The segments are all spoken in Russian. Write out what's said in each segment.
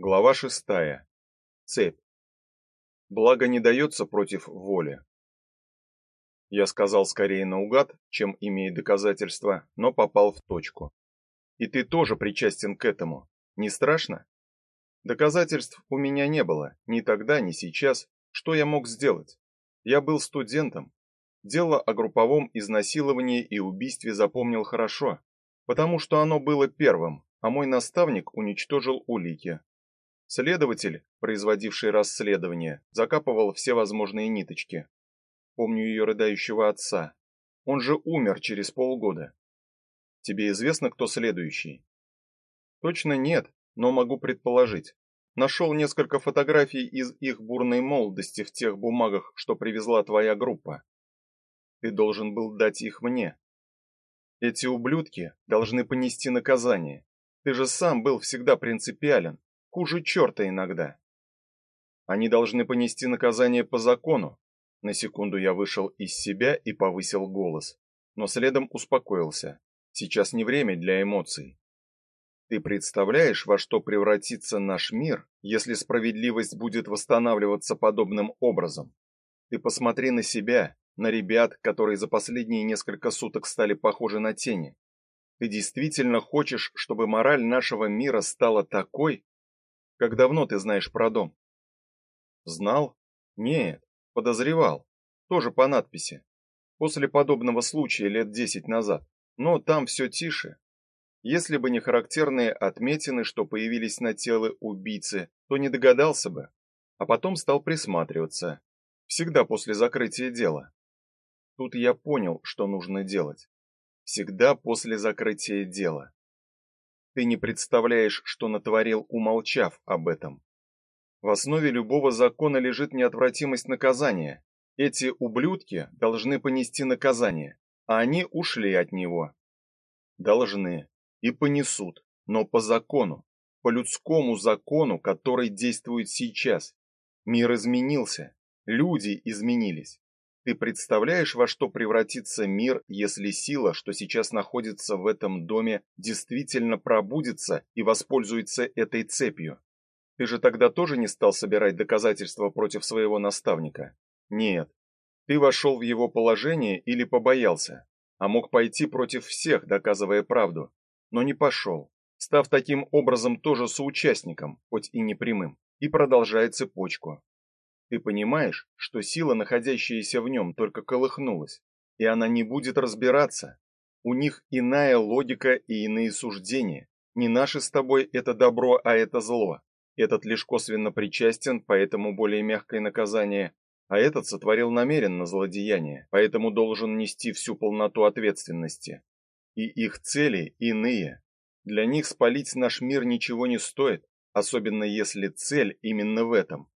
Глава шестая. Цепь. Благо не дается против воли. Я сказал скорее наугад, чем имея доказательства, но попал в точку. И ты тоже причастен к этому. Не страшно? Доказательств у меня не было, ни тогда, ни сейчас. Что я мог сделать? Я был студентом. Дело о групповом изнасиловании и убийстве запомнил хорошо, потому что оно было первым, а мой наставник уничтожил улики. Следователь, производивший расследование, закапывал все возможные ниточки. Помню ее рыдающего отца. Он же умер через полгода. Тебе известно, кто следующий? Точно нет, но могу предположить. Нашел несколько фотографий из их бурной молодости в тех бумагах, что привезла твоя группа. Ты должен был дать их мне. Эти ублюдки должны понести наказание. Ты же сам был всегда принципиален, хуже черта иногда. Они должны понести наказание по закону. На секунду я вышел из себя и повысил голос, но следом успокоился. Сейчас не время для эмоций. Ты представляешь, во что превратится наш мир, если справедливость будет восстанавливаться подобным образом? Ты посмотри на себя, на ребят, которые за последние несколько суток стали похожи на тени. Ты действительно хочешь, чтобы мораль нашего мира стала такой? Как давно ты знаешь про дом? Знал? Нет, подозревал. Тоже по надписи. После подобного случая лет десять назад. Но там все тише, если бы не характерные отметины, что появились на теле убийцы, то не догадался бы, а потом стал присматриваться. Всегда после закрытия дела. Тут я понял, что нужно делать. Всегда после закрытия дела. Ты не представляешь, что натворил, умолчав об этом. В основе любого закона лежит неотвратимость наказания. Эти ублюдки должны понести наказание, а они ушли от него. Должны и понесут, но по закону, по людскому закону, который действует сейчас. Мир изменился, люди изменились. Ты представляешь, во что превратится мир, если сила, что сейчас находится в этом доме, действительно пробудится и воспользуется этой цепью? Ты же тогда тоже не стал собирать доказательства против своего наставника? Нет. Ты вошел в его положение или побоялся, а мог пойти против всех, доказывая правду, но не пошел, став таким образом тоже соучастником, хоть и не прямым, и продолжает цепочку. Ты понимаешь, что сила, находящаяся в нем, только колыхнулась, и она не будет разбираться. У них иная логика и иные суждения. Не наше с тобой это добро, а это зло. Этот лишь косвенно причастен, поэтому более мягкое наказание, а этот сотворил намеренно злодеяние, поэтому должен нести всю полноту ответственности и их цели иные. Для них спалить наш мир ничего не стоит, особенно если цель именно в этом.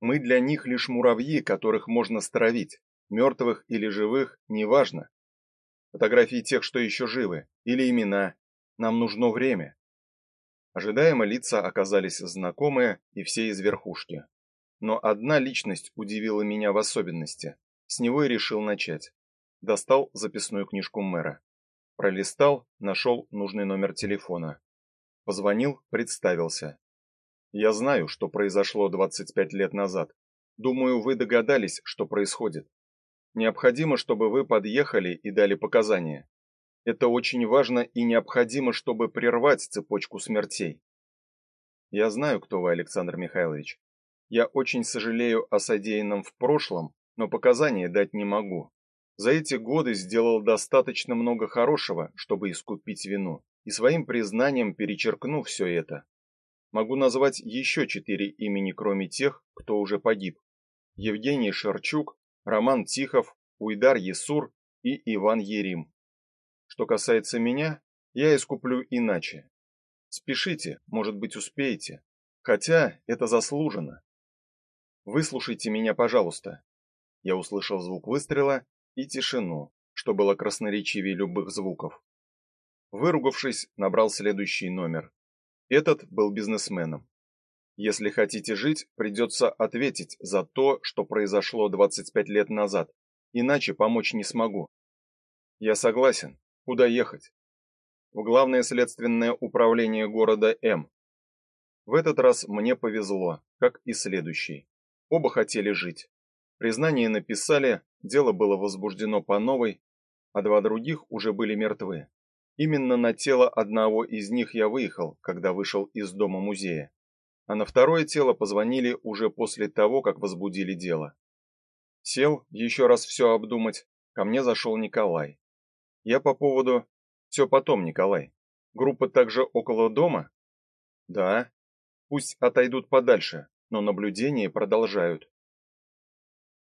Мы для них лишь муравьи, которых можно стравить, мертвых или живых, неважно. Фотографии тех, что еще живы, или имена. Нам нужно время. Ожидаемо лица оказались знакомые и все из верхушки. Но одна личность удивила меня в особенности. С него и решил начать. Достал записную книжку мэра. Пролистал, нашел нужный номер телефона. Позвонил, представился. Я знаю, что произошло 25 лет назад. Думаю, вы догадались, что происходит. Необходимо, чтобы вы подъехали и дали показания. Это очень важно и необходимо, чтобы прервать цепочку смертей. Я знаю, кто вы, Александр Михайлович. Я очень сожалею о содеянном в прошлом, но показания дать не могу. За эти годы сделал достаточно много хорошего, чтобы искупить вину, и своим признанием перечеркну все это. Могу назвать еще четыре имени, кроме тех, кто уже погиб. Евгений Шерчук, Роман Тихов, Уйдар Есур и Иван Ерим. Что касается меня, я искуплю иначе. Спешите, может быть, успеете. Хотя это заслуженно. Выслушайте меня, пожалуйста. Я услышал звук выстрела и тишину, что было красноречивее любых звуков. Выругавшись, набрал следующий номер. Этот был бизнесменом. Если хотите жить, придется ответить за то, что произошло 25 лет назад, иначе помочь не смогу. Я согласен. Куда ехать? В главное следственное управление города М. В этот раз мне повезло, как и следующий. Оба хотели жить. Признание написали, дело было возбуждено по новой, а два других уже были мертвы. Именно на тело одного из них я выехал, когда вышел из дома музея. А на второе тело позвонили уже после того, как возбудили дело. Сел еще раз все обдумать. Ко мне зашел Николай. Я по поводу все потом, Николай. Группа также около дома? Да. Пусть отойдут подальше, но наблюдение продолжают.